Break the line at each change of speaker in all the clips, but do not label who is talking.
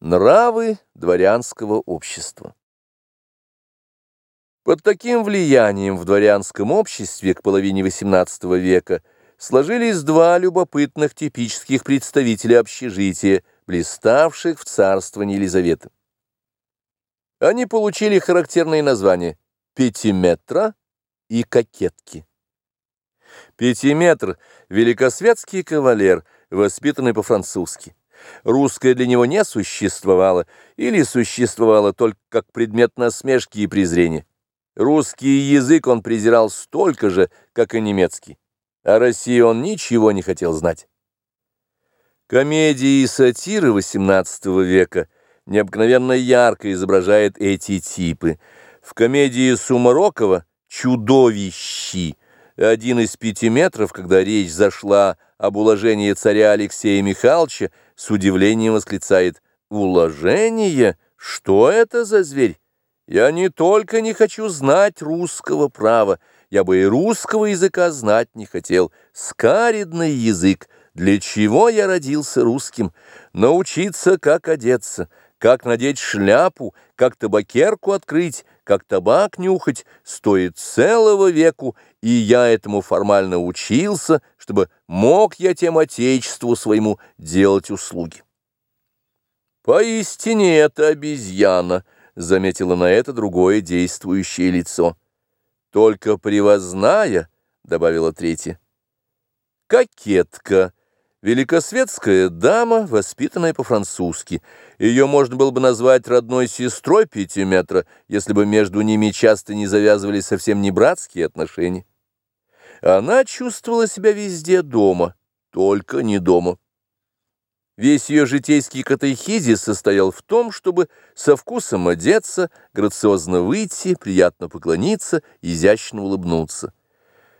Нравы дворянского общества Под таким влиянием в дворянском обществе к половине XVIII века сложились два любопытных типических представителя общежития, блиставших в царствовании Елизаветы. Они получили характерные названия «пятиметра» и «кокетки». Пятиметр – великосветский кавалер, воспитанный по-французски. Русское для него не существовало, или существовало только как предмет насмешки и презрения. Русский язык он презирал столько же, как и немецкий. О России он ничего не хотел знать. Комедии и сатиры XVIII века необыкновенно ярко изображает эти типы. В комедии Сумарокова «Чудовищи» один из пяти метров, когда речь зашла об уложении царя Алексея Михайловича, с удивлением восклицает «Уложение? Что это за зверь? Я не только не хочу знать русского права, я бы и русского языка знать не хотел. Скаридный язык. Для чего я родился русским? Научиться, как одеться» как надеть шляпу, как табакерку открыть, как табак нюхать, стоит целого веку, и я этому формально учился, чтобы мог я тем отечеству своему делать услуги. «Поистине это обезьяна», — заметила на это другое действующее лицо. «Только привозная», — добавила третья. «Кокетка», Великосветская дама, воспитанная по-французски. Ее можно было бы назвать родной сестрой пятиметра, если бы между ними часто не завязывались совсем не братские отношения. Она чувствовала себя везде дома, только не дома. Весь ее житейский катехизис состоял в том, чтобы со вкусом одеться, грациозно выйти, приятно поклониться, изящно улыбнуться.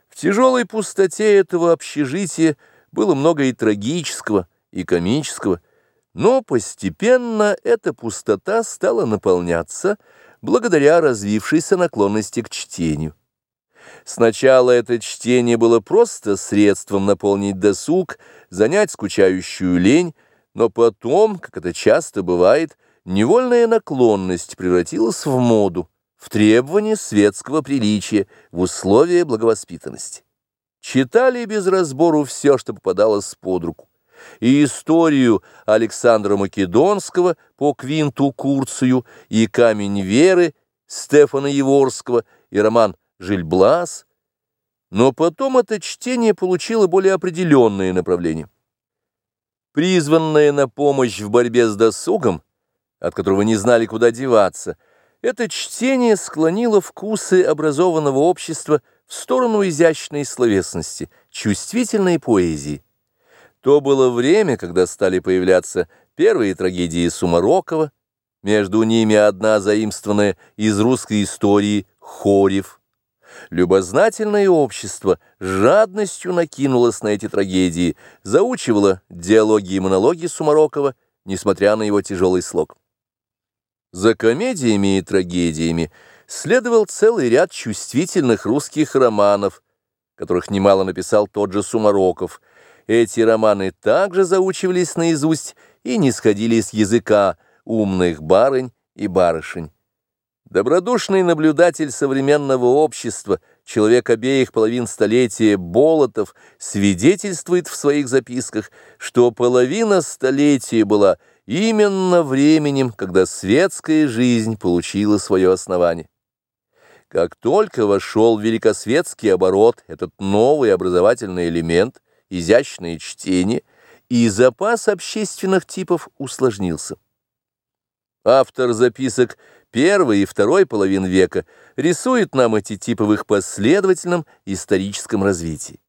В тяжелой пустоте этого общежития было много и трагического, и комического, но постепенно эта пустота стала наполняться благодаря развившейся наклонности к чтению. Сначала это чтение было просто средством наполнить досуг, занять скучающую лень, но потом, как это часто бывает, невольная наклонность превратилась в моду, в требование светского приличия, в условия благовоспитанности читали без разбору все, что попадалось под руку. И историю Александра Македонского по Квинту Курцию, и «Камень веры» Стефана Еворского, и роман «Жильблас». Но потом это чтение получило более определенное направление. Призванное на помощь в борьбе с досугом, от которого не знали, куда деваться, это чтение склонило вкусы образованного общества – в сторону изящной словесности, чувствительной поэзии. То было время, когда стали появляться первые трагедии Сумарокова, между ними одна заимствованная из русской истории Хорев. Любознательное общество жадностью накинулось на эти трагедии, заучивало диалоги и монологи Сумарокова, несмотря на его тяжелый слог. За комедиями и трагедиями следовал целый ряд чувствительных русских романов, которых немало написал тот же Сумароков. Эти романы также заучивались наизусть и не сходили с языка умных барынь и барышень. Добродушный наблюдатель современного общества, человек обеих половин столетия Болотов, свидетельствует в своих записках, что половина столетия была именно временем, когда светская жизнь получила свое основание. Как только вошел в великосветский оборот этот новый образовательный элемент, изящное чтение, и запас общественных типов усложнился. Автор записок первой и второй половин века рисует нам эти типы в их последовательном историческом развитии.